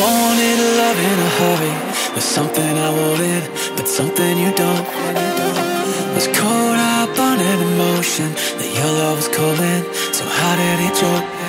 wanted love in a hurry. There's something I wanted, but something you don't. Was caught up on an emotion that your love was calling. So how did it drop?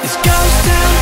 It's ghost town